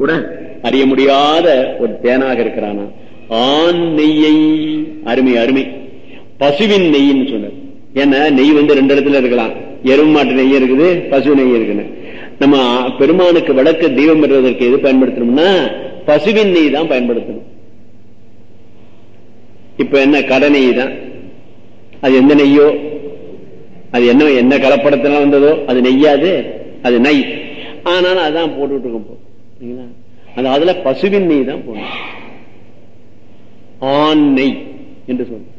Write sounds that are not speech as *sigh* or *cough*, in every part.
கூட அறிய முடியாத ஒரு தேனாக இருக்கிறானா? ஆண் நெய்யை அருமை அருமை. பசுவின் நெய்ன்னு சொன்னார். ஏன்னா நெய் வந்து ரெண்டு இடத்துல இருக்கலாம். எருமாட்டு நெய் இருக்குது பசு நெய் இருக்குன்னு நம்ம பெருமானுக்கு விளக்கு தெய்வம் பெறுவதற்கு எது பயன்படுத்தணும்னா பசுவின் நெய் தான் பயன்படுத்தணும். இப்ப என்ன கடை நெய் தான். அது எந்த நெய்யோ அது என்ன என்ன கலப்படத்தினால வந்ததோ அது நெய்யாது அது நெய் ஆனாலும் அதான் போட்டுட்டு இருக்கும் அது அதுல பசுவின் நெய் தான் போடணும். ஆண் நெய் என்று சொல்ல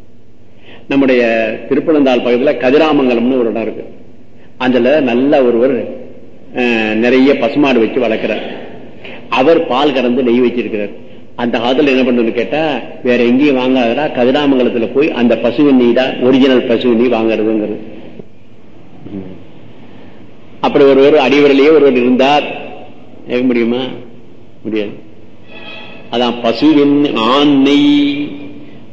நம்முடைய திருப்பனந்தாள் பகுதியில் கதிராமங்கலம்னு ஒரு இடம் இருக்கு. அதுல நல்ல ஒருவர் நிறைய பசுமாடு வச்சு வளர்க்கிறார். அவர் பால் கறந்து நெய் வச்சிருக்கிறார். அந்த காலத்துல என்ன பண்றது கேட்டா வேற எங்கேயும் வாங்காதடா கதிராமங்கலத்துல போய் அந்த பசுவின் நெய் தான் ஒரிஜினல் பசுவின் நெய் வாங்குறதுங்கிறது. அப்படி ஒருவர் அடிவரிலேயே ஒருவர் இருந்தார். கேட்க முடியுமா? முடியாது. அதான் பசுவின் ஆண்மை.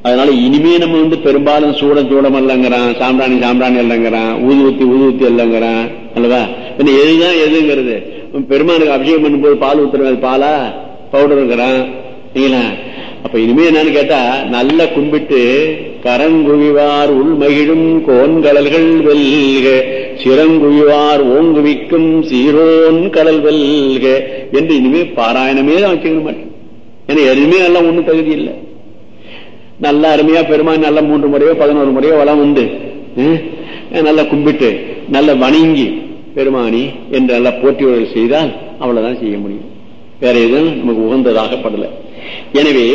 அதனால இனிமே நம்ம வந்து பெரும்பாலும் சூடம் சூடம் இல்லைங்கிறான் சாம்பிராணி சாம்பிராணி இல்லைங்கிறான் ஊதுவத்தி ஊதுவத்தி இல்லைங்கிறான் அல்லவா? எதுதான் எதுங்கிறது? பெருமானுக்கு அபிஷேகம் பண்ணும்போது பால் ஊத்துறது பாலா? பவுடருங்கிறான் இல்லைங்களா? அப்ப இனிமே என்னன்னு கேட்டா நல்ல கும்பிட்டு கரங்குவிவார் உள்மகிழும் கோன்கடல்கள் வெல்க. சிறங்குவிவார் ஓங்குவிக்கும் சீரோன் கடல் வெல்க. என்று இனிமே பாராயணமே தான் வச்சுக்க மாட்டேன் ஏன்னா எதுவுமே நல்லா ஒண்ணும் தகுதி இல்லை. நல்ல அருமையா பெருமான் நல்ல மூன்று முறையோ பதினோரு முறையோ வளம் உண்டு. நல்லா கும்பிட்டு நல்ல வணங்கி பெருமானி என்று நல்லா போட்டியோடு செய்தால் அவ்வளவுதான் செய்ய முடியும். வேற எதுவும் நமக்கு உகந்ததாகப்படல எனவே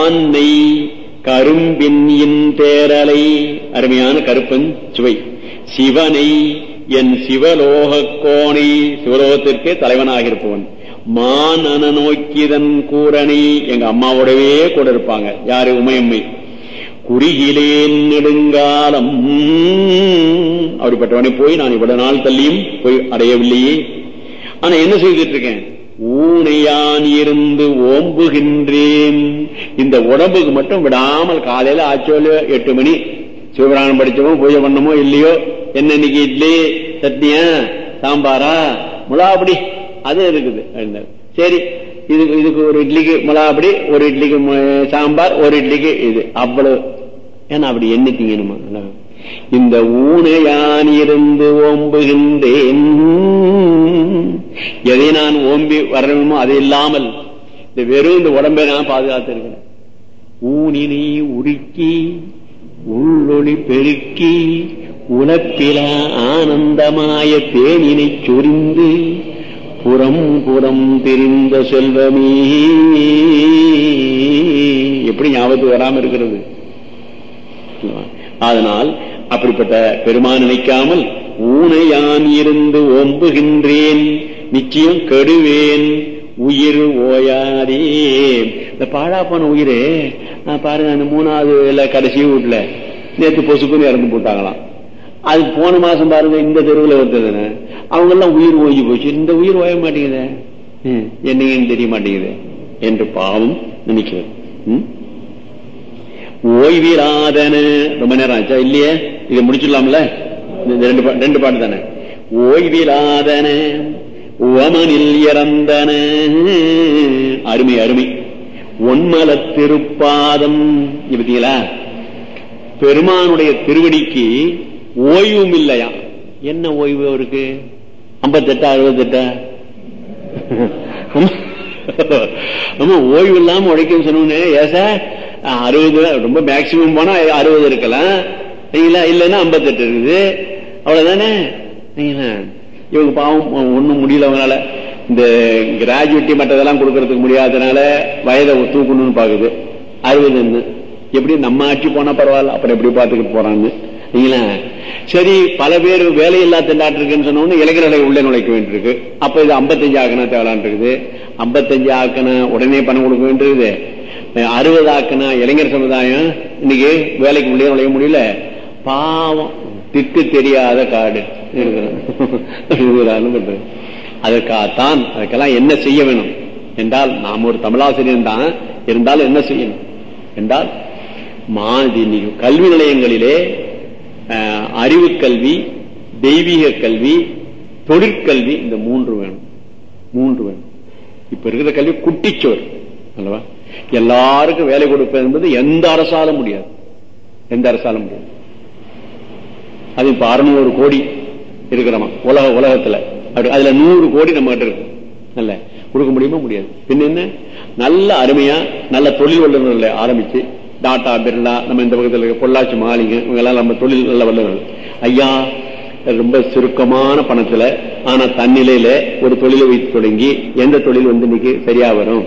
ஆண்மை கரும்பின் தேரலை. அருமையான கருப்பன் சுவை. சிவனை என் சிவலோக கோணை சிவலோகத்திற்கே தலைவனாக இருப்பவன் மானன நோக்கிதன் கூரணி. எங்க அம்மாவோடவே கூட இருப்பாங்க. யாரு? உமையம்மை. குறுகிலேன் நெடுங்காலம். அப்படிப்பட்டவனை போய் நான் இவ்வளவு நாள் தள்ளியும் போய் அடையவில்லையே. ஆனா என்ன செய்துட்டு இருக்கேன் ஊனையான் இருந்து ஓம்புகின்றேன். இந்த உடம்புக்கு மட்டும் விடாமல் காலையில ஆச்சோல எட்டு மணி சிவபிராணம் படிச்சோமோ பூஜை பண்ணமோ இல்லையோ? என்ன இன்னைக்கு இட்லி சட்னியா சாம்பாரா? முலாபடி அது இருக்குது. சரி இதுக்கு இதுக்கு ஒரு இட்லிக்கு மிளகாப்படி ஒரு இட்லிக்கு சாம்பார் ஒரு இட்லிக்கு இது. அவ்வளவு. ஏன்னா அப்படி என்ன திங்கணுமா இந்த ஊனையான் இருந்து ஓம்புகின்றேன்? எதை நான் ஓம்பி வரணுமோ அது இல்லாமல். இந்த வெறும் இந்த உடம்பை நான் பாதுகாத்து இருக்கிறேன். ஊனினை உருக்கி ஒளி பெருக்கி உலப்பில ஆனந்தமாய தேனினை சொரிந்து புறம் புறம் தெரிந்த செல்வமே. எப்படி ஞாபகத்துக்கு வராம இருக்கிறது? அதனால் அப்படிப்பட்ட பெருமான் நினைக்காமல் ஊனையான் இருந்து ஒம்புகின்றேன் நிச்சயம் கெடுவேன் உயிர் ஓயாதே. இந்த பாழாப்பான உயிரே பாருங்க அந்த மூணாவது இல்ல கடைசி வீட்டுல நேற்று பொசுக்குன்னு இறந்து போட்டாங்களாம். அது போன மாசம் பாருங்க இந்த தெருவில் வந்ததுன்னு அவங்க எல்லாம் உயிர் ஓய்ஞ்சு போச்சு. இந்த உயிர் ஓய மாட்டேங்குது. என்னங்கன்னு தெரிய மாட்டேங்குது என்று பாவம் நினைக்கிறது. ஓய்வீராதன. ரொம்ப நேரம் ஆச்சா? இல்லையே? இதை முடிச்சிடலாம்ல? ரெண்டு ரெண்டு பாட்டு தானே. ஓய்விலாதன உவமனில் இறந்தன. அருமை அருமை. ஒன்மல திருப்பாதம். பார்த்தீங்களா பெருமானுடைய திருவடிக்கு ஓய்வும் இல்லையா? என்ன ஓய்வு அவருக்கு? ஐம்பத்தெட்டா அறுபத்தெட்டா? ரொம்ப ஓய்வு இல்லாம உழைக்கும் சொன்னே ஏச அறுபது ரொம்ப மேக்சிமம் போனா அறுபது இருக்கலாம். இல்லைன்னா ஐம்பத்தெட்டு இருக்குது. அவ்வளவுதானே? இவங்க பாவம் ஒண்ணும் முடியல அவங்களால. இந்த கிராஜுவேட்டி மற்றதெல்லாம் கொடுக்கறதுக்கு முடியாதனால வயதை தூக்கணும்னு பாக்குது அறுபதுன்னு. எப்படி நம்ம ஆட்சி போனா பரவாயில்ல அப்புறம் எப்படி பாத்துக்கிட்டு போறாங்க இல்லைங்களா? சரி பல பேர் வேலையில்லா திண்டாட்டு இருக்குன்னு சொன்னோன்னு இளைஞர்களை உள்ளே நுழைக்க வேண்டியிருக்கு. அப்ப இது ஐம்பத்தஞ்சு ஆக்கணும் தேவலான் இருக்குது ஐம்பத்தஞ்சு ஆக்கணும் உடனே பணம் கொடுக்க வேண்டியிருக்கு அறுபது ஆக்கணும் இளைஞர் சமுதாயம் இன்னைக்கு வேலைக்கு உள்ளே நுழைய முடியல. பாவம் திட்டு தெரியாத காடு. இருக்கிறது அதற்காகத்தான் அதுக்கெல்லாம் என்ன செய்ய வேணும்? என்றால் நாம் ஒரு தமிழாசிரியர் தான். இருந்தாலும் என்ன செய்யணும்? என்றால் கல்வி நிலையங்களிலே அறிவு கல்வி தெய்வீக கல்வி தொழிற்கல்வி இந்த மூன்று வேணும். மூன்று வேணும். இப்ப இருக்கிற கல்வி குட்டிச்சோர் அல்லவா? எல்லாருக்கும் வேலை கொடுப்பது என்பது எந்த அரசாலும் முடியாது. எந்த அரசாலும் முடியாது. அது இப்ப அறுநூறு கோடி இருக்கிறோமா உலக உலகத்துல. அப்படி அதுல நூறு கோடி நம்ம கிட்ட இருக்கு. நல்ல கொடுக்க முடியுமா? முடியாது. பின்ன என்ன? நல்ல அருமையா நல்ல தொழில் வல்லுநர்களை ஆரம்பிச்சு டாடா பிர்லா நம்ம இந்த பக்கத்தில் இருக்க பொள்ளாச்சி மாளிகை இவங்கெல்லாம் நம்ம தொழில் நல்ல வல்லவர்கள் ஐயா ரொம்ப சுருக்கமான பணத்துல ஆனா தன்னிலையில ஒரு தொழிலை வைத்து தொடங்கி எந்த தொழில் வந்து இன்னைக்கு சரியா வரும்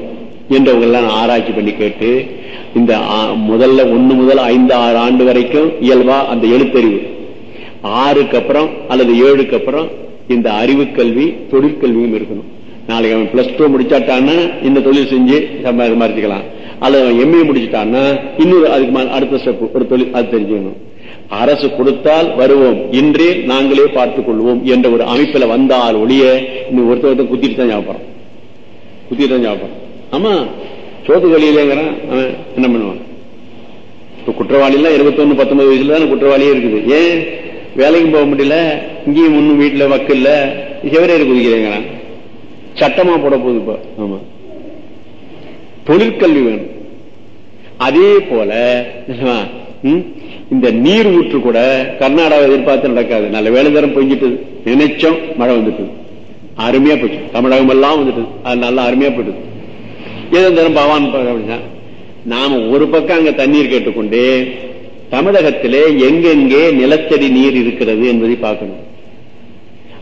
என்றவங்க எல்லாம் ஆராய்ச்சி பண்ணி கேட்டு இந்த முதல்ல ஒண்ணு முதல் ஐந்து ஆறு ஆண்டு வரைக்கும் இயல்பா அந்த எழுத்தறிவு. ஆறுக்கு அப்புறம் அல்லது ஏழுக்கு அப்புறம் இந்த அறிவு கல்வி தொழிற்கல்வியும் இருக்கணும். நாளைக்கு அவன் பிளஸ் டூ முடிச்சாட்டான்னா இந்த தொழில் செஞ்சு சம்பாதிக்கலாம் அல்லது அவன் எம்ஏ முடிச்சுட்டான்னா இன்னொரு அதுக்கு அடுத்த ஸ்டெப் ஒரு தொழில் அது தெரிஞ்சுக்கணும். அரசு கொடுத்தால் வருவோம். இன்றே நாங்களே பார்த்துக் கொள்வோம் என்ற ஒரு அமைப்புல வந்தால் ஒளிய இன்னும் ஒருத்தர் ஒருத்தர் குத்திட்டு தான் ஞாபகம் குத்திட்டு தான் ஞாபகம் ஆமா சோத்து வழியிலேங்கிறான் அவன் என்ன பண்ணுவான்? இப்ப குற்றவாளியெல்லாம் இருபத்தொன்னு பத்தொன்பது வயசுல தான் குற்றவாளியே இருக்குது. ஏன்? வேலைக்கும் போக முடியல. இங்கேயும் ஒன்னும் வீட்டுல வக்கு இல்ல. செவரேறு குதிக்கிறேங்கிறான் சட்டமா போட போகுதுப்பா ஆமா. தொழிற்கல்வி வேணும். அதே போல இந்த நீர் ஊற்று கூட கர்நாடகா எதிர்பார்த்து நடக்காது. நல்ல வேலை தரம் பொங்கிட்டு நினைச்சோம் மழை வந்துட்டு அருமையா போச்சு. தமிழகம் எல்லாம் வந்துட்டு அது நல்லா அருமையா போயிட்டு ஏதோ தரம் பவான் அப்படின்னா நாம ஒரு பக்கம் அங்க தண்ணீர் கேட்டுக்கொண்டு தமிழகத்திலே எங்கெங்கே நிலத்தடி நீர் இருக்கிறது என்பதை பார்க்கணும்.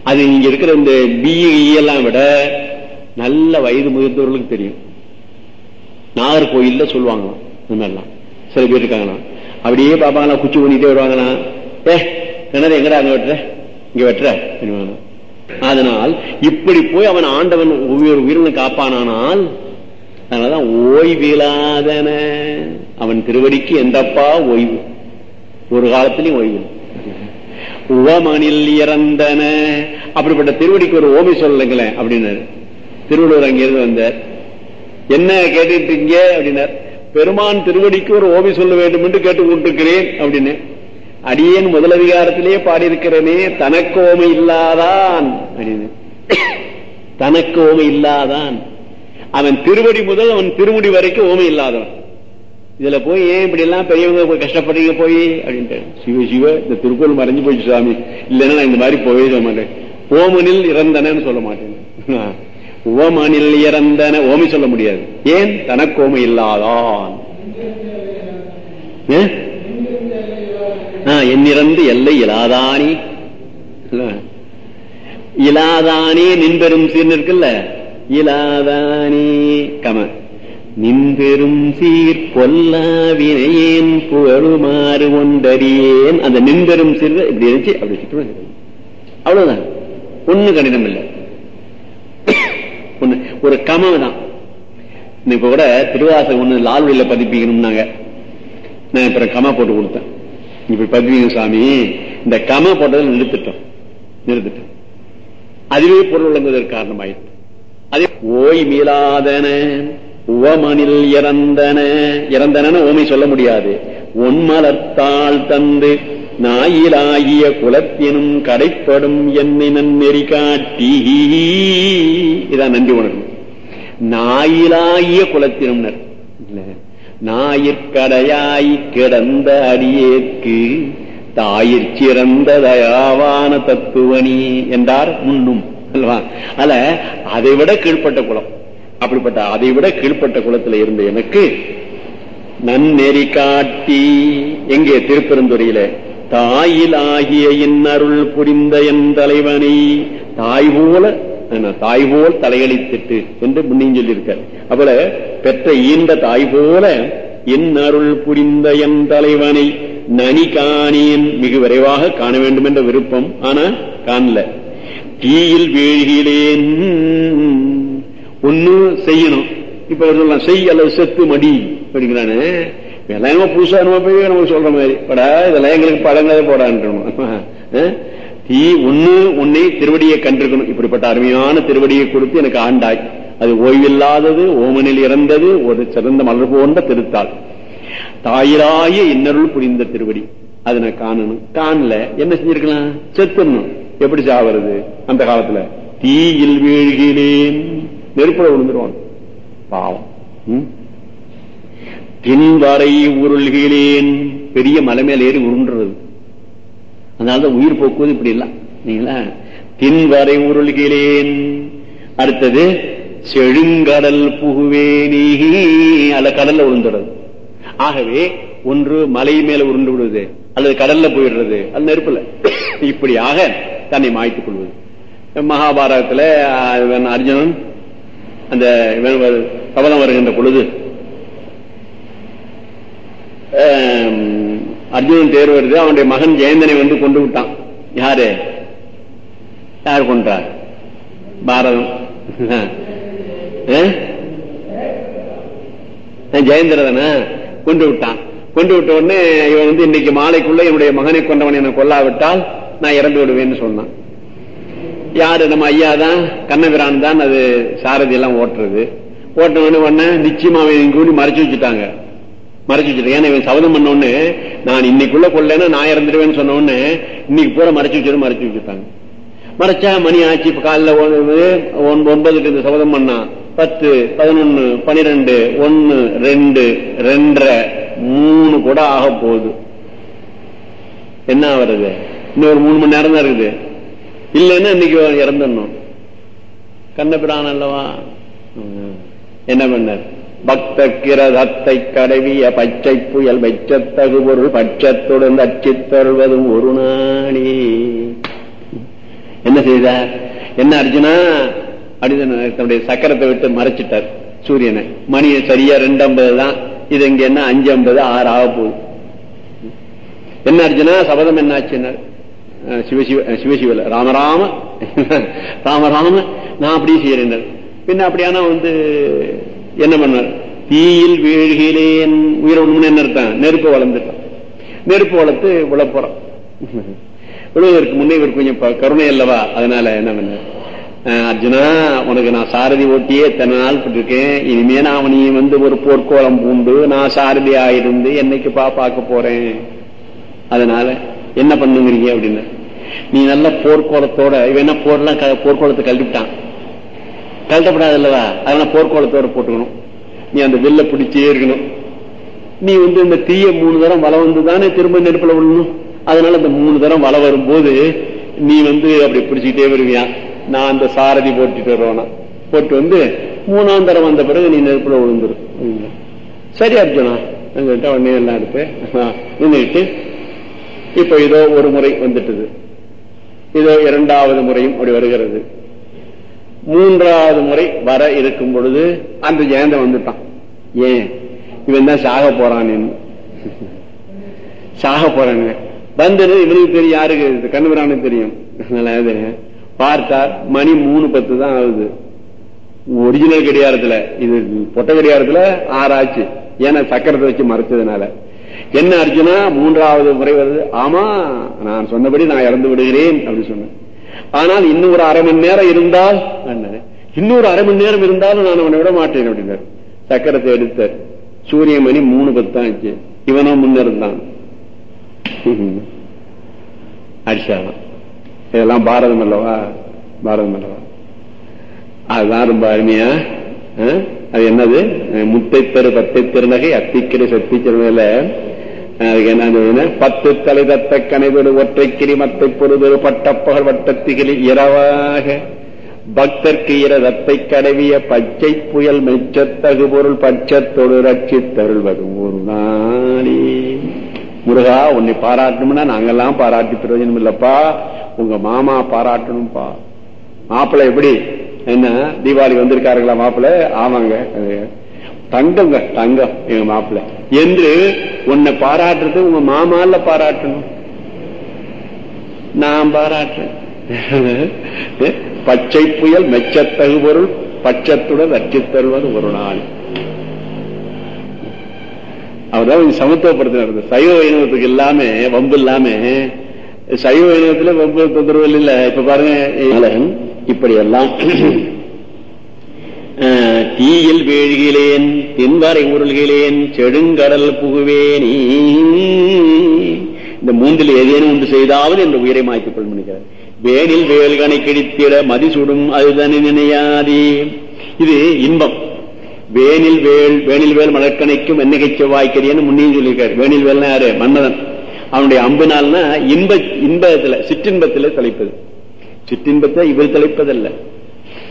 அது இங்க இருக்கிற இந்த பிஇ எல்லாம் விட நல்ல வயது முதிர்ந்தவர்களுக்கு தெரியும். நாகர்கோயில்ல சொல்லுவாங்களாம் இந்த மாதிரிலாம். சில பேர் இருக்காங்களாம். அப்படியே பாப்பாங்களா குச்சி பண்ணிட்டே வருவாங்கண்ணா ஏ கிணறு எங்கடா அங்க வெட்டுற? இங்க வெட்டுற? அதனால் இப்படி போய் அவன் ஆண்டவன் ஒவ்வொரு உயிரினை காப்பானானால் அதனாலதான் ஓய்விலாதன அவன் திருவடிக்கு எந்தப்பா ஓய்வு? ஒரு காலத்திலையும் ஓய்வு உவமனில் இறந்தன. அப்படிப்பட்ட திருவடிக்கு ஒரு ஓமை சொல்லலைங்களேன் அப்படின்னாரு. திருவள்ளுவர் அங்கிருந்து வந்தார். என்ன கேட்டுட்டீங்க அப்படின்னார். பெருமான் திருவடிக்கு ஒரு ஓவி சொல்ல வேண்டும் என்று கேட்டுக் கொண்டிருக்கிறேன் அப்படின்னு. அடியேன் முதலதிகாரத்திலேயே பாடியிருக்கிறனே தனக்கு ஓமை இல்லாதான் அப்படின்னு. *clears throat* தனக்கு ஓமை இல்லாதான். அவன் திருவடி முதல் அவன் திருமுடி வரைக்கும் ஓமை இல்லாதவன். இதுல போய் ஏன் இப்படி எல்லாம் பெரியவங்க போய் கஷ்டப்படுறீங்க போய்? அப்படின்ட்டு. சிவ சிவ இந்த திருக்குறள் மறைஞ்சு போயிடுச்சு சாமி. இல்லைன்னா நான் இந்த மாதிரி போவே சொல்ல மாட்டேன். ஓமனில் இறந்தனன்னு சொல்ல மாட்டேன். *laughs* ஓமனில் இறந்தன. ஓமை சொல்ல முடியாது. ஏன்? தனக்கோமை இல்லாதான். என்னிறந்து எல்லை இலாதானி. இலாதானே நின்பெரும் சீர்னு இருக்குல்ல இலாதானே கம. நின்பெரும் சீர் பொல்லாவினையேன் புகழுமாறு ஒன்றறியேன். அந்த நின்பெரும் சீர் இப்படி இருந்துச்சு. அப்படி அவ்வளவுதான். ஒண்ணு கடினம் இல்லை ஒரு கமவு தான். இப்ப கூட திருவாசகம் ஒண்ணு லால்வெளியில பதிப்பிக்கணும்னாங்க. நான் இப்ப கம போட்டு கொடுத்தேன். இப்படி பதிப்பிங்க சாமி இந்த கம போட்டதை நிறுத்திட்டோம். நிறுத்திட்டோம். அதுவே பொருள் விளங்குவதற்கு காரணமாயிருக்கு அதே ஓய் மீளாதன உவமனில் இறந்தன. இறந்தன ஓமை சொல்ல முடியாது. ஒன்மலர்த்தாள் தந்து நாயிலாகிய குலத்தினும் கடைப்படும் என்னை நன்னெறி காட்டி. இதான் நன்றி உணர்வு. நாயிலாகிய குலத்தினும் நாயிற்கடையாய் கிடந்த அடியேற்கு தாயிற் சிறந்த தயாவான தத்துவனி என்றார் முன்னும் அல்லவா? அல்ல அதை விட கீழ்ப்பட்ட குலம். அப்படிப்பட்ட அதை விட கீழ்ப்பட்ட குலத்துல இருந்த எனக்கு நன்னெறி காட்டி. எங்கே? திருப்பெருந்துறையில. தாயில் ஆகிய இன்னருள் புரிந்த என் தலைவனை. தாய் போல தாய் போல் தலையளித்திட்டு என்று முன்னையும் சொல்லியிருக்க அவள பெற்ற ஈண்ட தாய் போல என் அருள் புரிந்த என் தலைவனை நனி காணியின் மிக விரைவாக காண வேண்டும் என்ற விருப்பம் ஆனா காணல. தீயில் வீழ்கிறேன். ஒன்னு செய்யணும். இப்ப சொல்லலாம் செய் அல்லது செத்து மடி அப்படிங்கிறானே. எல்லாம் புதுசா நம்ம போய் நம்ம சொல்ற மாதிரி. படா இதெல்லாம் எங்களுக்கு பழங்களே போடான்னு தீ ஒண்ணு உன்னை திருவடியை கண்டிருக்கணும். இப்படிப்பட்ட அருமையான திருவடியை கொடுத்து எனக்கு ஆண்டாய். அது ஓய்வில்லாதது ஓமனில் இறந்தது ஒரு சிறந்த மலர் போன்ற திருத்தாள். தாயிராய இன்னருள் புரிந்த திருவடி. அதை நான் காணணும். காணல என்ன செஞ்சிருக்கலாம்? செத்துடணும். எப்படி சாவறது? அந்த காலத்துல. தீயில் வீழ்கிறேன். நெருப்புல விழுந்துருவான். பாவம். பின்வரை தின்வரை உருள்கிறேன் பெரிய மலை மேல ஏறி உருண்டுறது. அதனாலதான் உயிர் போக்குவது இப்படி இல்லை. நீங்களா தின்வரை உருள்கிறேன் அடுத்தது செழுங்கடல் புகுவேனி அல்ல கடல்ல உருண்டுறது. ஆகவே ஒன்று மலை மேல உருண்டு விடுவது அல்லது கடல்ல போயிடுறது. அந்த நெருப்புல இப்படியாக தன்னை மாய்த்துக் கொள்வது. மகாபாரதத்துல அர்ஜுனன் அந்த கவலம் வருகின்ற பொழுது அர்ஜுனன் தேர் வருது அவனுடைய மகன் ஜெயந்தனை வந்து கொண்டு விட்டான். யாரு? யார் கொன்றார்? பாரதம். ஆ? ஜெயந்திரதனா கொண்டு விட்டான். கொண்டு விட்ட உடனே இவன் வந்து இன்னைக்கு மாலைக்குள்ள என்னுடைய மகனை கொண்டவன் என கொல்லாவிட்டால் நான் இறந்து விடுவேன்னு சொன்னான். யாரு? நம்ம ஐயா தான் கண்ணபிரான் தான் அது சாரதி எல்லாம் ஓட்டுறது. ஓட்டின உடனே நிச்சயமா அவன் கூடி மறைச்சு வச்சுட்டாங்க. மறைச்சு வச்சிருக்கேன் ஏன்னா இவன் சபதம் பண்ண உடனே நான் இன்னைக்குள்ள கொள்ளேன்னா நான் இறந்துடுவேன்னு சொன்ன இன்னைக்கு பூரா மறைச்சு வச்சு மறைச்சு வச்சுட்டாங்க. மறைச்சா மணி ஆச்சு இப்ப காலைல ஒன்- ஒன்பதுக்கு இந்த சபதம் பண்ணா. பத்து பதினொன்னு பனிரெண்டு ஒன்னு ரெண்டு ரெண்டரை மூணு கூட ஆக போகுது. என்ன வருது இன்னொரு மூணு மணி நேரம் தான் இருக்குது. இல்லைன்னா இன்னைக்கு இறந்துடணும். கண்ணபிரான் அல்லவா? என்ன பண்ணார்? பக்த கிரதத்தை கடவிய பச்சை புயல் வெச்சத்தகு பொருள் பட்சத்துடன் அச்சித்தருள்வதும் ஒரு நாளே என்ன செய்தார்? என்ன அர்ஜுனா? அப்படின்னு தன்னுடைய சக்கரத்தை விட்டு மறைச்சிட்டார் சூரியனை. மணி சரியா ரெண்டு ஐம்பது தான். இது இங்க என்ன அஞ்சு ஐம்பது ஆறு ஆக போகுது. என்ன அர்ஜுனா? சபதம் என்ன ஆச்சுன்னா சிவசிவ சிவசிவல ராமராம *laughs* ராமராம நான் அப்படியே செய்யறேன் பின்ன அப்படியானா வந்து என்ன பண்ணார் தீயில் வீழ்கிறேன். உயிரோடு என்ன அர்த்தம் நெருப்பு வளர்ந்துட்டான். நெருப்பு வளர்த்து விழப்போறான் விழுவதற்கு முன்னே இவர் கொஞ்சம் கருணை அல்லவா? அதனால என்ன பண்ண? அர்ஜுனா உனக்கு நான் சாரதி ஓட்டியே எத்தனை நாள் பட்டிருக்கேன். இனிமே நான் நீ வந்து ஒரு போர்க்கோளம் பூண்டு நான் சாரதி இருந்து என்னைக்கு பா பார்க்க போறேன். அதனால என்ன பண்ணுங்கிறீங்க அப்படின்னு நீ நல்ல போர்க்கோளத்தோட இவன் என்ன போர்லாம் க- போர்க்கோளத்தை கழுவிட்டான் கழட்டப்படாது இல்லவா அதனால போர்க்கோளத்தோட போட்டுக்கணும். நீ அந்த வெள்ள பிடிச்சே இருக்கணும். நீ வந்து இந்த தீய மூணு தரம் வள வந்து தானே திரும்ப நெருப்புல விடணும் அதனால இந்த மூணு தரம் வள வரும்போது நீ வந்து அப்படி பிடிச்சிக்கிட்டே வருவியா? நான் அந்த சாரதி போட்டுட்டு வருவானா? போட்டு வந்து மூணாம் தரம் வந்த பிறகு நீ நெருப்புல விழுந்துரும் சரி அர்ஜுனா என்கிட்ட உடனே எல்லாம் எடுத்து நின்றுட்டு இப்ப இதோ ஒரு முறை வந்துட்டது. இதோ இரண்டாவது முறையும் அப்படி வருகிறது. மூன்றாவது முறை வர இருக்கும் பொழுது அந்த ஜெயந்தன் வந்துட்டான். ஏன்? இவன் தான் சாக போறான் சாக போறான் வந்தது இவனுக்கு தெரியும் யாருக்கு? இது கண்ணுபிரானுக்கு தெரியும். அதனால அது பார்த்தார் மணி மூணு பத்து தான் ஆகுது. ஒரிஜினல் கடிகாரத்துல இது பொட்ட கடிகாரத்துல ஆறாச்சு. ஏன்னா சக்கரத்தை வச்சு மறைச்சதுனால. என்ன அர்ஜுனா மூன்றாவது முறை வருது. ஆமா நான் சொன்னபடி நான் இறந்து விடுகிறேன் அப்படின்னு சொன்னேன் ஆனால் இன்னும் ஒரு அரை மணி நேரம் இருந்தால் இன்னொரு அரை மணி நேரம் இருந்தாலும் நான் அவனை விட மாட்டேன் அப்படின்னாரு. சக்கரத்தை எடுத்தார். சூரிய மணி மூணு பத்தான் ஆச்சு இவனோ முன்னிருந்தான் அடிச்சாலாம் இதெல்லாம் பாரதம் அல்லவா? பாரதம் அல்லவா? அதுதான் ரொம்ப அருமையா அது என்னது? முத்தை பெரு பத்தை திருநகை அத்திக்கிரி சத்தி திருநகையில பத்து தலை தத்த ஒற்றை ஒற்றைக்கிரி மத்தை பொறுதொரு பட்டப்பகல் வட்டத்திகளில் இரவாக. பக்தர்க்கு இரதத்தை கடவிய பச்சை புயல் மெச்சத்தகு பொருள் பட்சத்தொடு தருள்வது ஒரு நாளே. முருகா உன்னை பாராட்டணும்னா நாங்கெல்லாம் பாராட்டி பிரயோஜனம் இல்லப்பா உங்க மாமா பாராட்டணும்பா. மாப்பிள்ள எப்படி? என்ன? தீபாவளி வந்திருக்காருங்களா மாப்பிள்ள? ஆமாங்க. தங்கங்க தங்கம் எங்க மாப்பிள்ள. என்று உன்னை பாராட்டுறது உங்க மாமால பாராட்டணும். நான் பாராட்டுறேன். பச்சை புயல் மெச்சத்தகு பொருள் பட்சத்துடன் ரட்சித் தருவது ஒரு நாள். அவர்தான் சமத்துவப்படுத்தினார். சைவ வைணவத்துக்கு இல்லாம வம்பு இல்லாம சைவ வைணவத்துல வம்பு தொந்தரவு இல்ல. இப்ப பாருங்க இப்படி எல்லாம் *clears throat* தீயில் வீழ்கிலேன் தென்வரை உருள்கிலேன் செடுங்கடல் புகுவேனி. இந்த மூன்றில் ஏதேனும் ஒன்று செய்தாவது என்ற உயிரை மாய்த்துக் கொள்ளும் வேனில் வேல்கனை கிழித்திட மதிசுடும் அதுதனி நினையாதே. இது இன்பம். வேனில் வேல் வேனில் வேல் மலர்கணைக்கும் என்னகை செவ்வாய்க்கரியன்னு முன்னையும் சொல்லியிருக்காரு. வேனில் வேல்னா யாரு? மன்மதன் அவனுடைய அம்பினால்னா இன்ப இன்பத்துல சிற்றின்பத்துல தலைப்பது சிற்றின்பத்தை இவர் தலைப்பதல்ல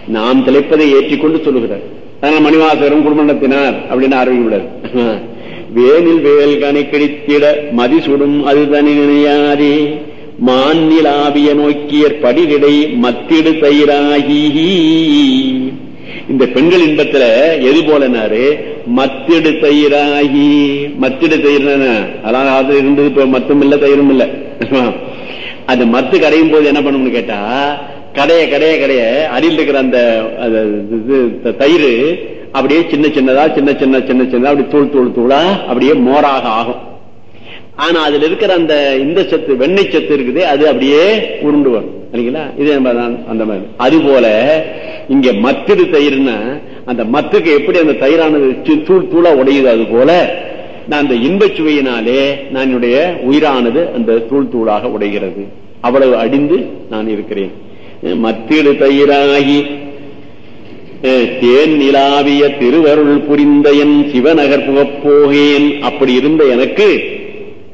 நாம் தலைப்பதை ஏற்றிக்கொண்டு சொல்லுகிறார். அதனால மணிவாசகரும் குடும்பத்தினார் அப்படின்னு ஆரம்பிக்கூடாது வேலில் வேல் கணை கிடைத்திட மதிசுடும் அது தனி நினையாதே. மாநிலாவிய நோக்கியற் படிகிடை மத்திடு தயிராகி. இந்த பெண்கள் இன்பத்துல எது போலனாரு? மத்திடு தயிராகி. மத்திடு தயிர் அதெல்லாம் இருந்தது இப்ப மத்தும் இல்ல தயிரும் இல்ல. அது மத்து கரையும் போது என்ன பண்ணணும்னு கேட்டா கடைய கடைய கடைய அடியில் இருக்கிற அந்த தயிர் அப்படியே சின்ன சின்னதா சின்ன சின்ன சின்ன சின்னதா அப்படி தூள் தூள் தூளா அப்படியே மோராக ஆகும். ஆனா அதுல இருக்கிற அந்த இந்த சத்து வெண்ணெய் சத்து இருக்குது அது அப்படியே உருண்டு வரும். இல்லைங்களா இது அந்த மாதிரி. அது போல இங்க மத்திரு தயிர்னா அந்த மத்துக்கு எப்படி அந்த தயிரானது தூள் தூளா உடையுது அது போல நான் அந்த இன்பச் சுவையினாலே நான் என்னுடைய உயிரானது அந்த தூள் தூளாக உடைகிறது. அவ்வளவு அடிந்து நான் இருக்கிறேன். மத்திடு தயிராகி தேன் நிலாவிய திருவருள் புரிந்த என் சிவநகர் புகப்போகேன் அப்படி இருந்த எனக்கு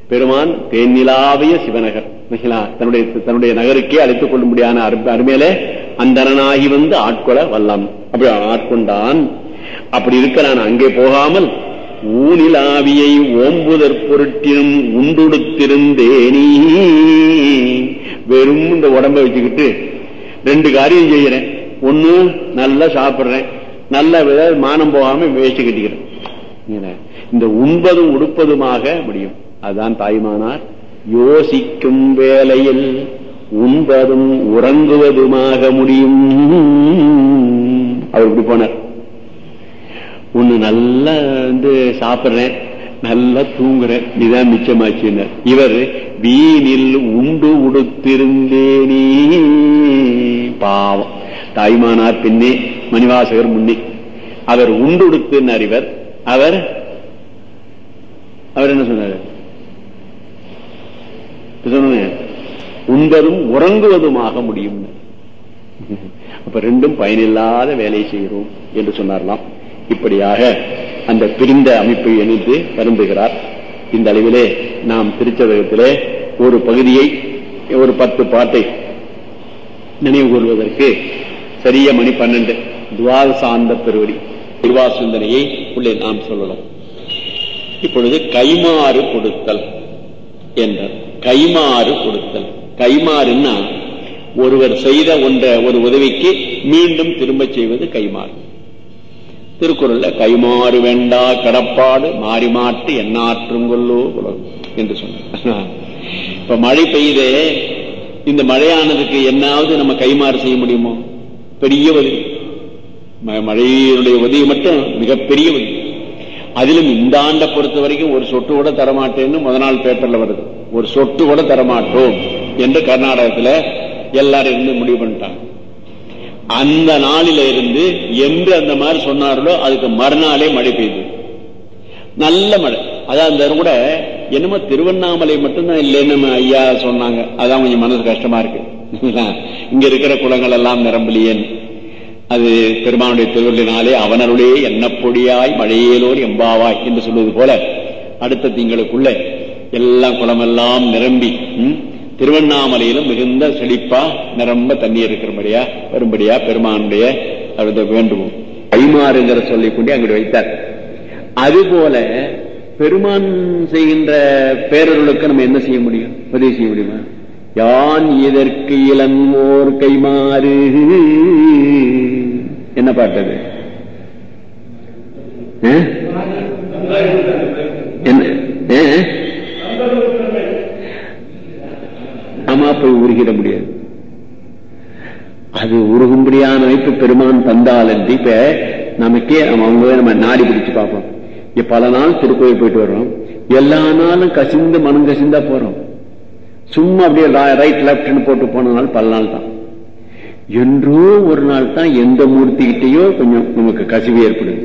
பெருமான் தேன் நிலாவிய சிவநகர் தன்னுடைய தன்னுடைய நகருக்கே அழைத்துக் கொள்ளும்படியான அருமையில அந்தரனாகி வந்து ஆட்கொள்ள வல்லாம். அப்படி ஆட்கொண்டான். அப்படி இருக்க நான் அங்கே போகாமல் ஊனிலாவியை ஓம்புதற் பொருட்டினும் உண்டுடுத்திருந்தேனீ. வெறும் இந்த உடம்ப வச்சுக்கிட்டு ரெண்டு காரியம் செய்யறேன். ஒண்ணு நல்லா சாப்பிடுறேன். நல்ல மானம் போகாம வேச்சு கட்டிக்கிறேன். இந்த உண்பதும் உடுப்பதுமாக முடியும். அதுதான் தாய்மானார். யோசிக்கும் வேளையில் உண்பதும் உறங்குவதுமாக முடியும். அவர் இப்படி போனார். ஒண்ணு நல்லா வந்து சாப்பிடுறேன். நல்லா தூங்குறேன். நீதான் மிச்சமாச்சு. இவர் வீணில் உண்டு உடுத்திருந்தேனே. பாவம். தாய்மானார் பின்னே மணிவாசகர் முன்னே. அவர் உண்டு அறிவர். அவர் அவர் என்ன சொன்னார்? உண்பதும் உறங்குவதுமாக முடியும். அப்ப ரெண்டும் பயனில்லாத வேலை செய்கிறோம் என்று சொன்னார்லாம். இப்படியாக அந்த பிரிந்த அமைப்பை இணைத்து கருந்துகிறார் இந்த அளவிலே நாம் திருச்சதகத்திலே ஒரு பகுதியை ஒரு பத்து பாட்டை நினைவு கூறுவதற்கு சரிய மணி பன்னெண்டு. துவாத சாந்த பெருவடி. திருவா சிந்தனையை உள்ளே நாம் சொல்லலாம். இப்பொழுது கைமாறு கொடுத்தல் என்றார். கைமாறு கொடுத்தல். கைமாறுன்னா ஒருவர் செய்த ஒன்ற ஒரு உதவிக்கு மீண்டும் திரும்ப செய்வது கைமாறு. திருக்குறள்ல கைமாறு வேண்டா கடப்பாடு மாறி மாட்டு எண்ணாற்றும் கொல்லோ உலகம் என்று சொன்னார். *laughs* இப்ப மழை பெய்தே இந்த மழையானதுக்கு என்னாவது நம்ம கைமாறு செய்ய முடியுமோ? பெரிய உதவி மழையினுடைய உதவி மட்டும் மிகப்பெரிய உதவி அதிலும் இந்த ஆண்டை பொறுத்த வரைக்கும் ஒரு சொட்டு கூட தரமாட்டேன்னு முத நாள் பேப்பர்ல வருது. ஒரு சொட்டு கூட தரமாட்டோம் என்று கர்நாடகத்தில் எல்லாரும் இருந்து முடிவு பண்ணிட்டாங்க. அந்த நாளில இருந்து என்று அந்த மாதிரி சொன்னார்களோ அதுக்கு மறுநாளே மழை பெய்யுது நல்ல மழை. அதான் அந்த கூட என்னமோ திருவண்ணாமலை மட்டும்தான் இல்லைன்னு ஐயா சொன்னாங்க. அதான் கொஞ்சம் மனசு கஷ்டமா இருக்கு. இங்க இருக்கிற குளங்கள் எல்லாம் நிரம்பலியன் அது பெருமானுடைய திருவள்ளினாலே அவனருளே எண்ணப்பொடியாய் மழையேலோர் எம்பாவாய் என்று சொல்வது போல அடுத்த திங்களுக்குள்ள எல்லாம் குளமெல்லாம் நிரம்பி திருவண்ணாமலையிலும் மிகுந்த செழிப்பா நிரம்ப தண்ணி இருக்கிறபடியா வரும்படியா பெருமானுடைய வேண்டுவோம். கைமாறுங்கிற சொல்லிக்கொண்டு அங்கிட்டு வைத்தார். அதுபோல பெருமான் செய்கின்ற பேரர்களுக்கு நம்ம என்ன செய்ய முடியும்? உதவி செய்ய முடியுமா? யான் இதற்கு இளங்கோர் கைமாறு? என்ன பாட்டது? என்ன? ஆமா போய் உருகிட முடியாது. அது உருகும்படியான அமைப்பு பெருமான் தந்தால் என்று இப்ப நமக்கே அவங்க நம்ம நாடி பிடிச்சு பார்ப்போம். பல நாள் திருக்கோயில் போயிட்டு வர்றோம். எல்லா நாளும் கசிந்து மனம் கசிந்தா போறோம். சும்மா அப்படியே ரைட் லெப்ட்னு போட்டு போனதுனால பல நாள் தான். என்றோ ஒரு நாள் தான் எந்த மூர்த்திகிட்டையோ கொஞ்சம் நமக்கு கசிவு ஏற்படுது.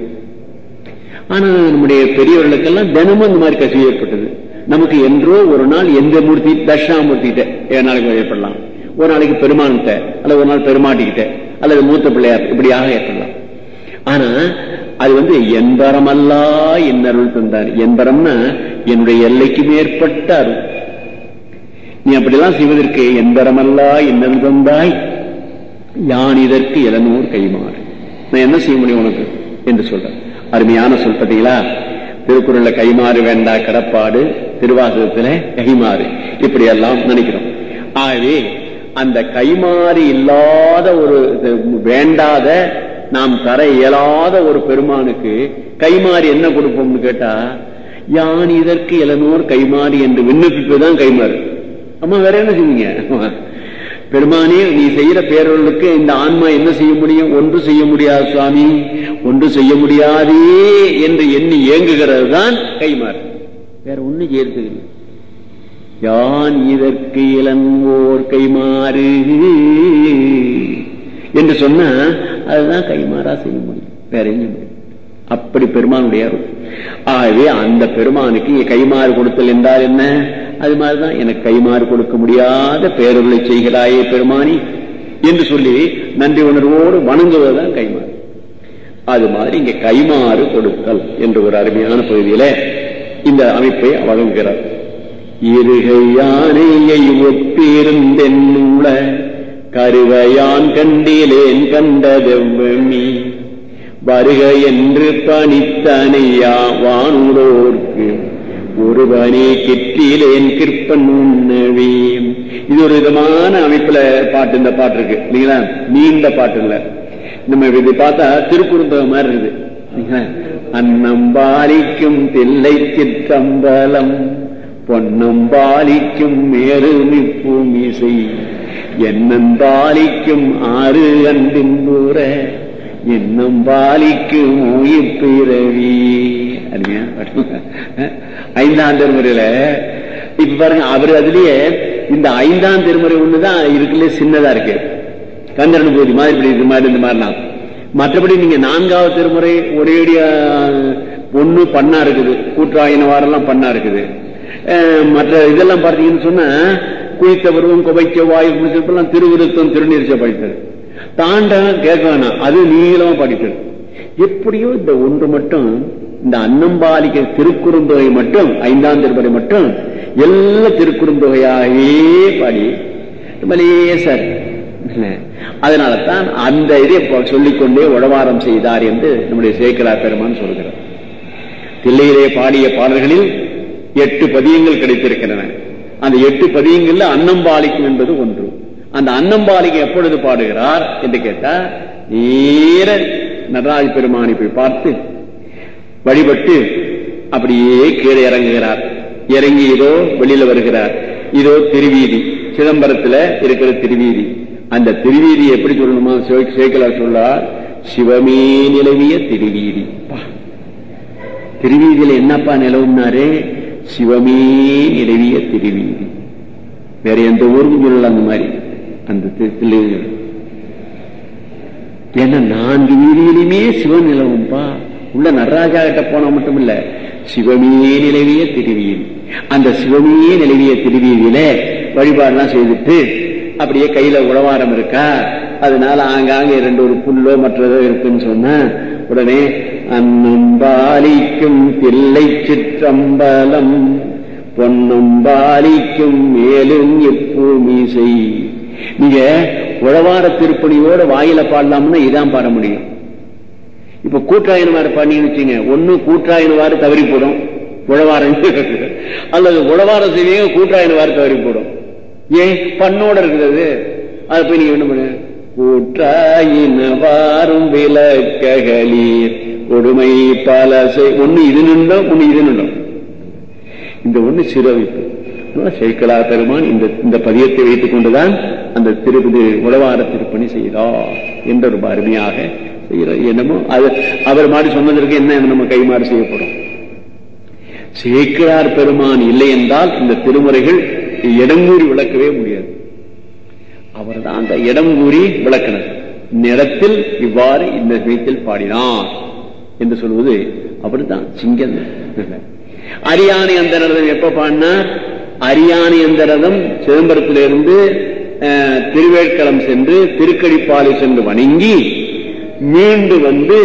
ஆனா நம்முடைய பெரியவர்களுக்கெல்லாம் தினமும் இந்த மாதிரி கசிவு ஏற்பட்டது. நமக்கு என்றோ ஒரு நாள் எந்த மூர்த்தி தட்சிணாமூர்த்தி கிட்ட நாளைக்கு ஏற்படலாம். ஒரு நாளைக்கு பெருமான்கிட்ட அல்லது ஒரு நாள் பெருமாட்டிக்கிட்ட அல்லது மூத்த பிள்ளையார் இப்படியாக ஏற்படலாம். ஆனா அது வந்து என்பரமல்லா என்ன தந்தார். என்பரம்னா என்னுடைய எல்லைக்கு மேற்பட்ட அருள் நீ அப்படிலாம் செய்வதற்கு என்பரமல்லா என்னருள் தந்தாய். யான் இதற்கு இளநூர் கைமாறு. நான் என்ன செய்ய முடியும் உனக்கு? என்று சொல்றேன் அருமையான சொல் பார்த்தீங்களா? திருக்குறள்ல கைமாறு வேண்டா கடப்பாடு. திருவாசகத்துல கைமாறு. இப்படி எல்லாம் நினைக்கிறோம். ஆகவே அந்த கைமாறு இல்லாத ஒரு வேண்டாத நாம் தர இயலாத ஒரு பெருமானுக்கு கைமாறி என்ன கொடுப்போம்னு கேட்டா யான் இதற்கு இளநூர் கைமாறி என்று விண்ணப்பிப்பதுதான் கைமாறு. அம்மா வேற என்ன செய்வீங்க? பெருமானே நீ செய்யற பேரர்களுக்கு இந்த ஆன்மா என்ன செய்ய முடியும்? ஒன்று செய்ய முடியாது சுவாமி. ஒன்று செய்ய முடியாதே என்று எண்ணி இயங்குகிறது தான் கைமாறு. வேற ஒண்ணு செய்யறது யான் இதற்கு இளங்கோர் கைமாறு? என்று சொன்னா அதுதான் கைமாறா செய்ய முடியும் வேற எங்க முடியும் அப்படி பெருமானுடைய ஆகவே அந்த பெருமானுக்கு கைமாறு கொடுத்தல் என்றால் என்ன? அது மாதிரிதான் எனக்கு கைமாறு கொடுக்க முடியாத பேரொருளை செய்கிறாயே பெருமானி என்று சொல்லி நன்றி உணர்வோடு வணங்குவதுதான் கைமாறு. அது மாதிரி இங்க கைமாறு கொடுத்தல் என்ற ஒரு அருமையான பகுதியில இந்த அமைப்பை வழங்குகிறார் இருகை யானையை ஒப்பிருந்தென்னுள்ள கருவையான் கண்டிலேன் கண்டதெவ்வமி வருக என்று பணித்தனையா வானுடோர்க்கு ஒருவனே கிற்றிலேன் கிற்பன் உண்ணவே. இது ஒரு விதமான அமைப்புல பாட்டு இந்த பாட்டு இருக்கு. இல்லைங்களா நீண்ட பாட்டு இல்ல நம்ம இது பார்த்தா திருக்குறுந்தகம் மாதிரி இருக்குது. அன்னம் பாலிக்கும் தில்லை சிற்றம்பலம் பொன்னம் பாலிக்கும் மேருமி பூமிசை என்னும் பாலிக்கும் ஆறு அன்பின் கூற என்னும் பாலிக்கும் பிறவி. ஐந்தாம் திருமுறையில இப்ப பாருங்க அவர் அதுலயே இந்த ஐந்தாம் திருமுறை ஒண்ணுதான் இருக்குல்ல சின்னதா இருக்கு. கந்தரன் பூதி மாதிரி இப்படி இது மாதிரி இந்த மாதிரிலாம் மற்றபடி நீங்க நான்காவது திருமுறை ஒரே ஒண்ணு பண்ணா இருக்குது. கூற்றாயின வாரெல்லாம் பண்ணா இருக்குது. மற்ற இதெல்லாம் பார்த்தீங்கன்னு சொன்னா குளித்த பருவம் குவைக்க வாயு திருவிருத்தம் திருநீர்ச்ச படித்தது. தாண்டகம் கேட்க வேணாம் அது நீளமா படித்தது. எப்படியோ இந்த ஒன்று மட்டும் இந்த அன்னம்பாலிக்க திருக்குறுந்தொகை மட்டும் ஐந்தாம் திருப்பதி மட்டும் எல்லா திருக்குறுந்தொகையாகவே பாடி. சார் அதனால தான் அந்த இதை சொல்லிக்கொண்டே உழவாரம் செய்தார் என்று நம்முடைய சேக்கலா பெருமான் சொல்கிறார். தில்லையிலே பாடிய பாடல்களில் எட்டு பதியங்கள் கிடைத்திருக்கின்றன. அந்த எட்டு பதியங்கள்ல அன்னம்பாலிக்கும் என்பது ஒன்று. அந்த அன்னம்பாலிக்கு எப்பொழுது பாடுகிறார் என்று கேட்டா நேர நடராஜ பெருமானை போய் பார்த்து வழிபட்டு அப்படியே கீழே இறங்குகிறார். இறங்கி இதோ வெளியில வருகிறார். இதோ திருவீதி சிதம்பரத்துல இருக்கிற திருவீதி. அந்த திருவீதி எப்படி சொல்லணுமா? சேக்கலா சொல்லார் சிவமே நிலவிய திருவீதி. திருவீதியில என்னப்பா நிலவுனாரு? சிவமே நிலவிய திருவீதி. வேற எந்த ஊருக்கும் சொல்லல அந்த மாதிரி. அந்த திருத்தலையும் ஏன்னா நான்கு வீதியிலுமே சிவன் நிலவும்பா. உள்ள நடராஜா கிட்ட போனா மட்டும் இல்ல சிவமே நிலவிய திருவீதி. அந்த சிவமே நிலவிய திருவியில வழிபாடுலாம் செய்துட்டு அப்படியே கையில உழவாரம் இருக்கா? அதனால ஆங்காங்க இரண்டு ஒரு புல்லோ மற்றதோ இருக்குன்னு சொன்ன உடனே அன்னம் பாலிக்கும் தில்லை சிற்றம்பலம் பொன்னும் பாலிக்கும் மேலும் எப்பூமிசை நீங்க உழவார திருப்பணியோட வாயில பாடலாம்னா இதான் பாட முடியும். இப்ப கூட்டாயினவாறு பாடினு வச்சுங்க ஒண்ணு கூட்டாயினவாறு தவறி போடும். உழவாரம் அல்லது உழவார செய்வீங்க கூட்டாயினவாறு தவறி போடும். ஏன்? பண்ணோட இருக்குது அதை. போய் நீங்க என்ன பண்ணு? கூற்றாயினவாரும் விளக்ககலீர் கொடுமை பல ஒண்ணு இது நின்றோம் ஒன்னு இது நின்றோம் இந்த ஒண்ணு சிறவிப்பு. சேக்கலா பெருமான் இந்த இந்த பதியத்தை வைத்துக் கொண்டுதான் அந்த திருப்பதி உழவார திருப்பணி செய்தார் என்ற ஒரு அருமையாக செய்கிறார். என்னமோ அது அவர் மாதிரி சொன்னதற்கு என்ன நம்ம கைமாறு செய்யப்படும்? சேக்கிரார் பெருமான் இல்லை என்றால் இந்த திருமுறைகள் இடங்கூறி விளக்கவே முடியாது. அவர் தான் அந்த இடம் கூறி விளக்கினர் நிறத்தில் இவ்வாறு இந்த வீட்டில் பாடினார் என்று சொல்வது அவர் தான் சிங்கன் அரியானை அந்த ரதம் எப்ப பாடினா அரியானை அந்த ரதம் சிதம்பரத்திலிருந்து திருவேட்களம் சென்று திருக்கடிப்பாலை சென்று வணங்கி மீண்டு வந்து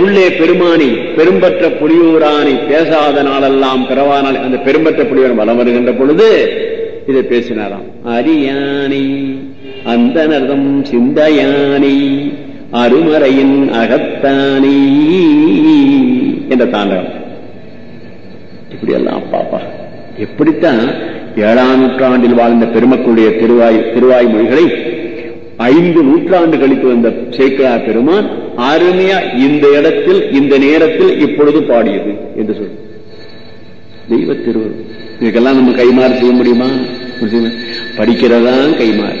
உள்ளே பெருமானி பெரும்பற்ற புலியூரானை பேசாத நாளெல்லாம் பிறவானால் அந்த பெரும்பற்ற புலியூர் வலம் வருகின்ற பொழுது இதை பேசினாராம். அரியானை அந்த நர்தம் சிந்தையானை அருமறையின் அகத்தானே என்ற தாண்டகம் இப்படியெல்லாம் பாப்பா எப்படித்தான் ஏழாம் நூற்றாண்டில் வாழ்ந்த பெருமக்களுடைய திருவாய் திருவாய் மொழிகளை ஐந்து நூற்றாண்டு கழித்து வந்த சேக்கரா பெருமான் அருமையா இந்த இடத்தில் இந்த நேரத்தில் இப்பொழுது பாடியது என்று சொல்லு தெய்வ திருவரு. இதுக்கெல்லாம் நம்ம கைமாறு செய்ய முடியுமா? படிக்கிறதான் கைமாறு.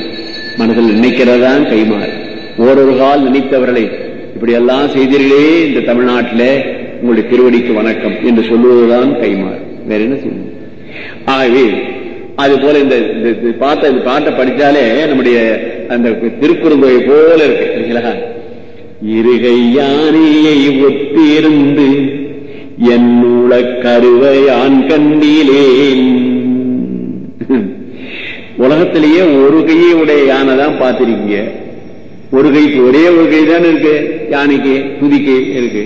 மனதில் நினைக்கிறதான் கைமாறு. ஓரொரு கால் நினைத்தவர்களை இப்படி எல்லாம் செய்தீர்களே இந்த தமிழ்நாட்டில். உங்களுடைய திருவடிக்கு வணக்கம் என்று சொல்லுவதுதான் கைமாறு வேற என்ன செய்யணும் ஆகவே அது போல இந்த பாட்டை இந்த பாட்டை படித்தாலே நம்முடைய அந்த திருக்குறுந்தொகை போல இருக்கு சரிங்களா இருகை யானையை ஒத்திருந்து என்னுள கருவையான் கண்டிலேன் உலகத்திலேயே ஒரு கையை உடைய யானை தான் பார்த்திருக்கீங்க. ஒரு கைக்கு ஒரே ஒரு கை தான் இருக்கு யானைக்கு துதிக்கு இருக்கு.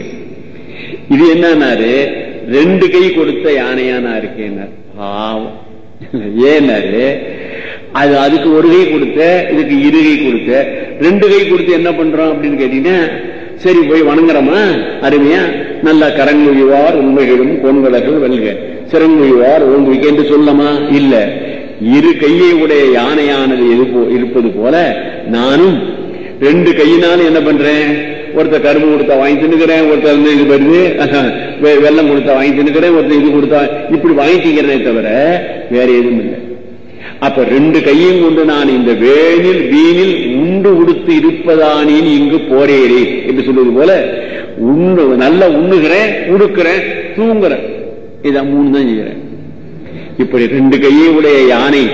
இது என்னன்னாரு? ரெண்டு கை கொடுத்த யானையானா இருக்கேன் பாவம். ஏன்னாரு? அது அதுக்கு ஒரு கை கொடுத்த இதுக்கு இரு கை கொடுத்த. ரெண்டு கை கொடுத்து என்ன பண்றோம் அப்படின்னு கேட்டீங்கன்னா சரி போய் வணங்குறோமா? அருமையா? நல்லா கரங்குழிவார் உண்மைகளும் கோன்விளர்கள் வெல்க. சிறங்குழிவார் ஓங்குவிக்க என்று சொல்லமா? இல்ல. இரு கையை உடைய யானையானது இருப்பது போல நானும் ரெண்டு கையினாலும் என்ன பண்றேன்? ஒருத்தர் கரும்பு கொடுத்தா வாங்கி தின்னுக்கிறேன் ஒருத்தர் வந்து இது வருது *laughs* வெள்ளம் கொடுத்தா வாங்கி தின்னுக்கிறேன் ஒருத்தர் இது கொடுத்தா இப்படி வாங்கி திங்கிறனே தவிர வேற எதுவும் இல்லை. அப்ப ரெண்டு கையும் கொண்டு நான் இந்த வேனில் வீணில் உண்டு உடுத்து இருப்பதானின் இங்கு போரேறே என்று சொல்வது போல உண்ணு நல்லா உண்ணுகிறேன் உடுக்கிறேன் தூங்குறேன். இதான் மூணு தான் செய்கிறேன். இப்படி ரெண்டு கையை உடைய யானை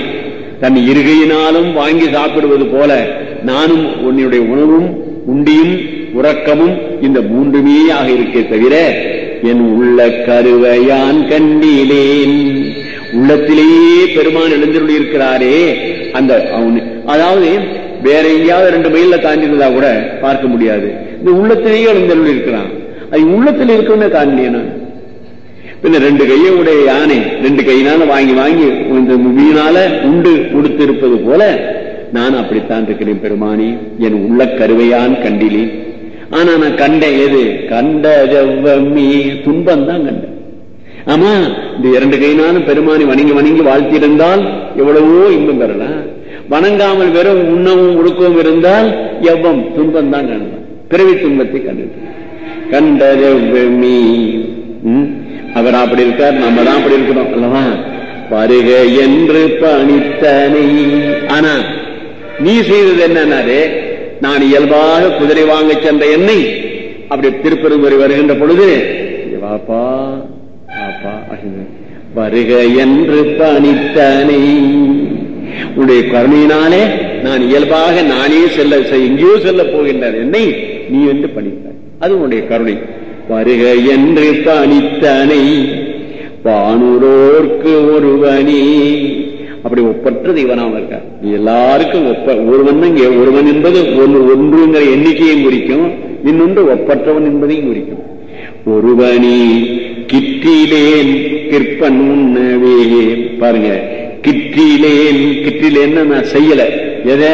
தன் இருகையினாலும் வாங்கி சாப்பிடுவது போல நானும் உன்னுடைய உணவும் உண்டியும் உறக்கமும் இந்த மூன்றுமே ஆக இருக்கே தவிர என் உள்ள கருவையான் கண்டிலேன் உள்ளத்திலேயே பெருமான் எழுந்திருள் இருக்கிறாரே அந்த அதாவது வேற எங்கேயாவது ரெண்டு மைல்ல தாண்டிருந்தா கூட பார்க்க முடியாது. இந்த உள்ளத்திலேயே எழுந்தருள் இருக்கிறான். அது உள்ளத்தில் இருக்கணும்னு தாண்டியனா பின்ன ரெண்டு கையை உடைய யானை ரெண்டு கையினால வாங்கி வாங்கி இந்த மீனால உண்டு உடுத்து இருப்பது போல நான் அப்படித்தான் இருக்கிறேன் பெருமானி என் உள்ள கருவையான் கண்டிலே ஆனா நான் கண்டேன் எது? கண்ட ஜவ்வமி துன்பம் தான் கண்டேன். ஆமா இந்த இரண்டு கையினாலும் பெருமானி வணங்கி வணங்கி வாழ்த்தியிருந்தால் எவ்வளவோ இன்பம் பெறலாம். வணங்காமல் வெறும் உண்ணவும் உடுக்கவும் இருந்தால் எவ்வம் துன்பம் தான் கண்டான் பிறவி துன்பத்தை கண்டு கண்ட அவர் அப்படி இருக்கார் நம்ம தான் அப்படி இருக்கிறோம் அல்லவா? வருக என்று பணித்தனை. ஆனா நீ செய்தது என்னன்னாரு? நான் இயல்பாக குதிரை வாங்க சென்ற என்னை அப்படி திருப்பெருமுறை வருகின்ற பொழுது வாப்பா வாப்பா வருக என்று பணித்தனை. உடைய கருணையினாலே நான் இயல்பாக நானே செல்ல எங்கேயோ செல்ல போகின்றார் என்னை நீ என்று பணித்தாய். அது உன்னுடைய கருணை. வருக என்று பணித்தனை. வானுரோர்க்கு ஒருவனே. அப்படி ஒப்பற்ற தெய்வனாக இருக்கார். எல்லாருக்கும் ஒப்ப ஒருவன் இங்கே ஒருவன் என்பது ஒன்று ஒன்றுங்கிற எண்ணிக்கையும் குறிக்கும் இன்னொன்று ஒப்பற்றவன் என்பதையும் குறிக்கும். ஒருவனி கிற்றிலேன் கிற்பன் உண்ணவே பாருங்க கிற்றிலேன் கிற்றிலேன்னு நான் செய்யல. எதை?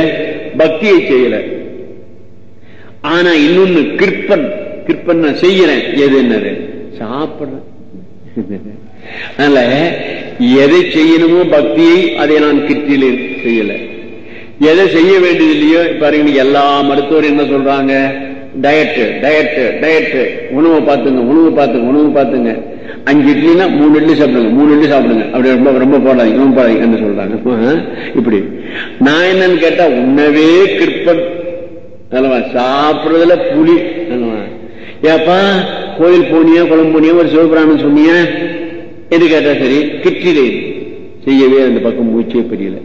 பக்தியை செய்யல. ஆனா இன்னொன்னு கிற்பன் கிற்பன் நான் செய்யறேன். எது என்னது? சாப்பிடுறேன் *laughs* அதனால எதை செய்யணுமோ பக்தியை அதை நான் கிற்றிலே செய்யல. எதை செய்ய வேண்டியது இல்லையோ பாருங்க எல்லா மருத்துவரும் என்ன சொல்றாங்க? டயட்டு டயட்டு டயட்டு உணவை பார்த்துங்க உணவு பார்த்துங்க உணவு பார்த்துங்க. அஞ்சு இட்லினா மூணு இட்லி சாப்பிடுங்க மூணு இட்லி சாப்பிடுங்க. அப்படி ரொம்ப ரொம்ப போடாதீங்க ரொம்ப போடாதீங்க என்ன சொல்றாங்க. இப்படி. நான் என்னன்னு கேட்டா உணவே கிருப்பன் நல்லவா சாப்பிடுறதுல புலி. ஏப்பா கோயில் போனியா குளம் போனியா ஒரு சிவபிராணம் சொன்னியா. எது கேட்டா சரி? கிட்டிலே செய்யவே அந்த பக்கம் மூச்சே புரியல.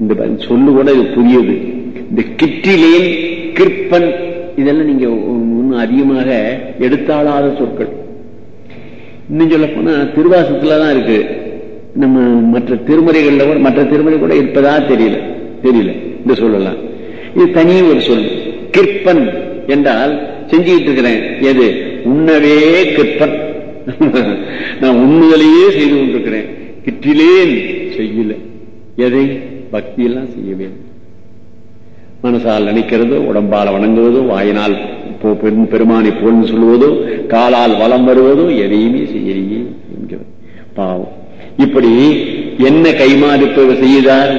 இந்த சொல்லு கூட இது புரியுது. இந்த கிட்டிலேன் கிற்பன் இதெல்லாம் நீங்க இன்னும் அதிகமாக எடுத்தாளாத சொற்கள். இன்னும் சொல்ல போனா திருவாசத்துல தான் இருக்கு. நம்ம மற்ற திருமுறைகள்ல கூட மற்ற திருமுறை கூட இருப்பதா தெரியல. தெரியல. இந்த சொல்லலாம். இது தனி ஒரு சொல். கிற்பன் என்றால் செஞ்சுக்கிட்டு இருக்கிறேன். எது? உண்ணவே கிற்பன். நான் உண்மையிலேயே செய்து கொண்டிருக்கிறேன். கிற்றிலேன் செய்யல. எதை? பக்தி எல்லாம் செய்யவே மனசால் நினைக்கிறதோ உடம்பால் வணங்குவதோ வாயினால் பெருமானை போல்னு சொல்லுவதோ காலால் வளம் வருவதோ எதையுமே செய்யலையே என்கிறது பாவம். இப்படி என்ன கைமாறு செய்தார்?